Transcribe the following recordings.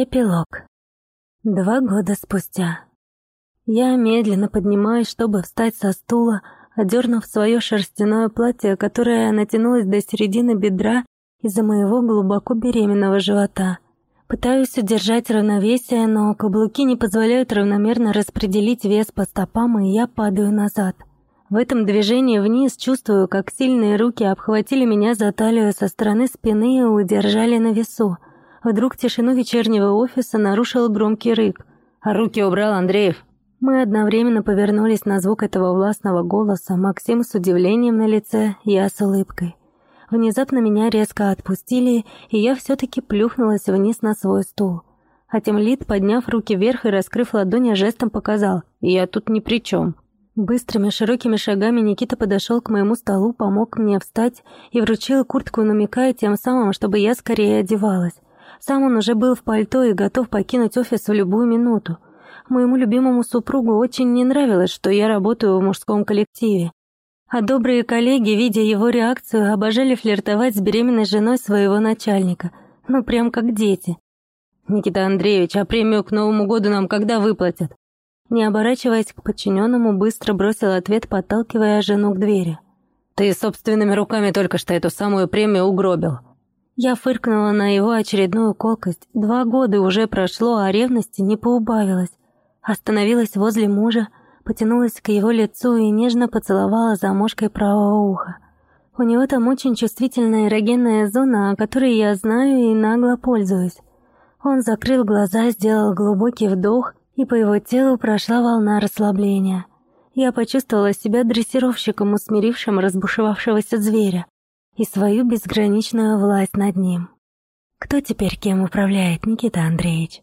Эпилог. Два года спустя. Я медленно поднимаюсь, чтобы встать со стула, одернув свое шерстяное платье, которое натянулось до середины бедра из-за моего глубоко беременного живота. Пытаюсь удержать равновесие, но каблуки не позволяют равномерно распределить вес по стопам, и я падаю назад. В этом движении вниз чувствую, как сильные руки обхватили меня за талию со стороны спины и удержали на весу. Вдруг тишину вечернего офиса нарушил громкий рык. «А руки убрал Андреев!» Мы одновременно повернулись на звук этого властного голоса, Максим с удивлением на лице, я с улыбкой. Внезапно меня резко отпустили, и я все таки плюхнулась вниз на свой стул. А Темлит, подняв руки вверх и раскрыв ладони, жестом показал «Я тут ни при чем. Быстрыми широкими шагами Никита подошел к моему столу, помог мне встать и вручил куртку, намекая тем самым, чтобы я скорее одевалась. Сам он уже был в пальто и готов покинуть офис в любую минуту. Моему любимому супругу очень не нравилось, что я работаю в мужском коллективе. А добрые коллеги, видя его реакцию, обожали флиртовать с беременной женой своего начальника. Ну, прям как дети. «Никита Андреевич, а премию к Новому году нам когда выплатят?» Не оборачиваясь к подчиненному, быстро бросил ответ, подталкивая жену к двери. «Ты собственными руками только что эту самую премию угробил». Я фыркнула на его очередную колкость. Два года уже прошло, а ревности не поубавилось. Остановилась возле мужа, потянулась к его лицу и нежно поцеловала замошкой правого уха. У него там очень чувствительная эрогенная зона, о которой я знаю и нагло пользуюсь. Он закрыл глаза, сделал глубокий вдох и по его телу прошла волна расслабления. Я почувствовала себя дрессировщиком, усмирившим разбушевавшегося зверя, и свою безграничную власть над ним. Кто теперь кем управляет, Никита Андреевич?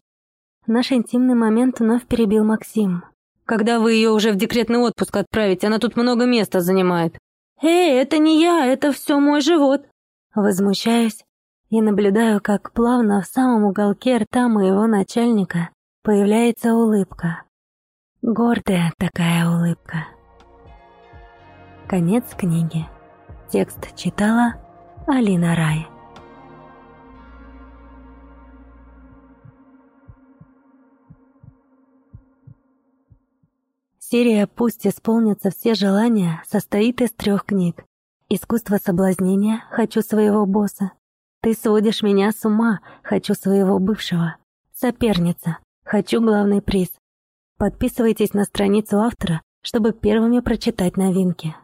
Наш интимный момент вновь перебил Максим. Когда вы ее уже в декретный отпуск отправите, она тут много места занимает. Эй, это не я, это все мой живот. Возмущаюсь и наблюдаю, как плавно в самом уголке рта моего начальника появляется улыбка. Гордая такая улыбка. Конец книги. Текст читала Алина Рай. Серия «Пусть исполнятся все желания» состоит из трех книг. «Искусство соблазнения. Хочу своего босса». «Ты сводишь меня с ума. Хочу своего бывшего». «Соперница. Хочу главный приз. Подписывайтесь на страницу автора, чтобы первыми прочитать новинки.